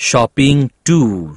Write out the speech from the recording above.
shopping tour.